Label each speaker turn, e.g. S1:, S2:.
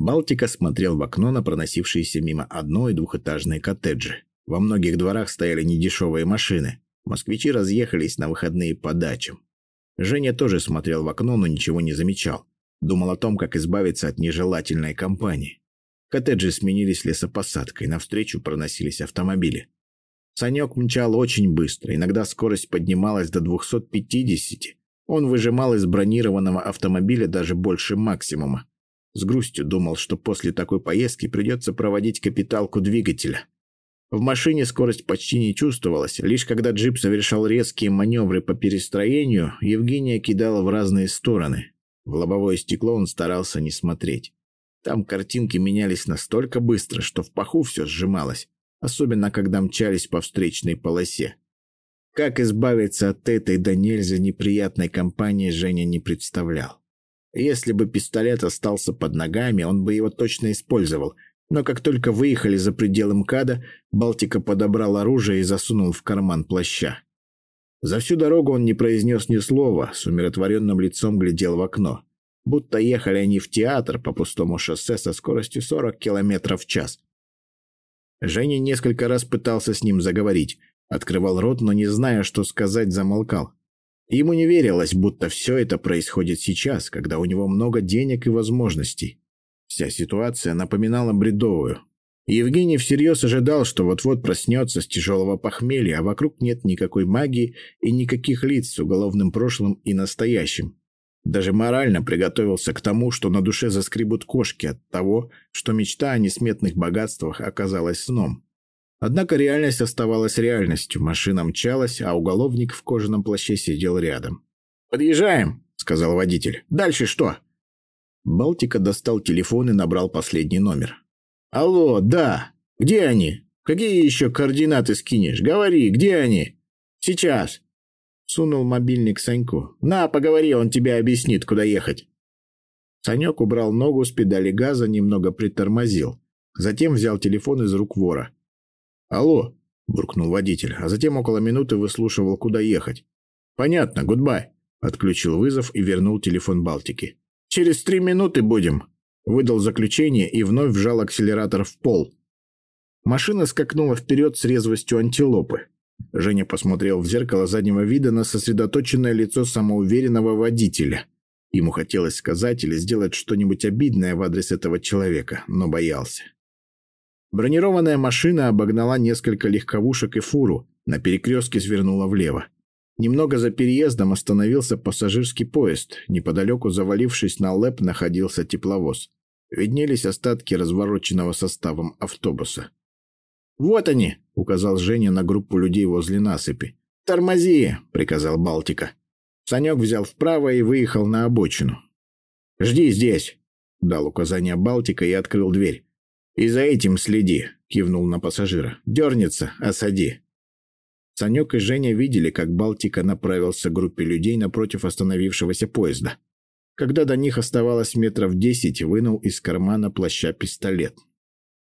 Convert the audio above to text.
S1: Балтика смотрел в окно на проносившиеся мимо одно- и двухэтажные коттеджи. Во многих дворах стояли недешевые машины. Москвичи разъехались на выходные по дачам. Женя тоже смотрел в окно, но ничего не замечал. Думал о том, как избавиться от нежелательной компании. Коттеджи сменились лесопосадкой, навстречу проносились автомобили. Санек мчал очень быстро, иногда скорость поднималась до 250. Он выжимал из бронированного автомобиля даже больше максимума. С грустью думал, что после такой поездки придется проводить капиталку двигателя. В машине скорость почти не чувствовалась, лишь когда джип совершал резкие маневры по перестроению, Евгения кидала в разные стороны. В лобовое стекло он старался не смотреть. Там картинки менялись настолько быстро, что в паху все сжималось, особенно когда мчались по встречной полосе. Как избавиться от этой до нельзя неприятной компании Женя не представлял. Если бы пистолет остался под ногами, он бы его точно использовал – но как только выехали за пределы МКАДа, Балтика подобрал оружие и засунул в карман плаща. За всю дорогу он не произнес ни слова, с умиротворенным лицом глядел в окно. Будто ехали они в театр по пустому шоссе со скоростью 40 км в час. Женя несколько раз пытался с ним заговорить. Открывал рот, но не зная, что сказать, замолкал. Ему не верилось, будто все это происходит сейчас, когда у него много денег и возможностей. Вся ситуация напоминала бредовую. Евгений всерьез ожидал, что вот-вот проснется с тяжелого похмелья, а вокруг нет никакой магии и никаких лиц с уголовным прошлым и настоящим. Даже морально приготовился к тому, что на душе заскребут кошки от того, что мечта о несметных богатствах оказалась сном. Однако реальность оставалась реальностью, машина мчалась, а уголовник в кожаном плаще сидел рядом. «Подъезжаем», — сказал водитель. «Дальше что?» Балтика достал телефон и набрал последний номер. «Алло, да. Где они? Какие еще координаты скинешь? Говори, где они?» «Сейчас». Сунул мобильник Саньку. «На, поговори, он тебе объяснит, куда ехать». Санек убрал ногу с педали газа, немного притормозил. Затем взял телефон из рук вора. «Алло», — буркнул водитель, а затем около минуты выслушивал, куда ехать. «Понятно, гудбай», — отключил вызов и вернул телефон Балтики. «Через три минуты будем», — выдал заключение и вновь вжал акселератор в пол. Машина скакнула вперед с резвостью антилопы. Женя посмотрел в зеркало заднего вида на сосредоточенное лицо самоуверенного водителя. Ему хотелось сказать или сделать что-нибудь обидное в адрес этого человека, но боялся. Бронированная машина обогнала несколько легковушек и фуру, на перекрестке свернула влево. Немного за переездом остановился пассажирский поезд. Неподалеку, завалившись на лэп, находился тепловоз. Виднелись остатки развороченного составом автобуса. «Вот они!» — указал Женя на группу людей возле насыпи. «Тормози!» — приказал Балтика. Санек взял вправо и выехал на обочину. «Жди здесь!» — дал указание Балтика и открыл дверь. «И за этим следи!» — кивнул на пассажира. «Дернется, осади!» Санек и Женя видели, как Балтика направился к группе людей напротив остановившегося поезда. Когда до них оставалось метров десять, вынул из кармана плаща пистолет.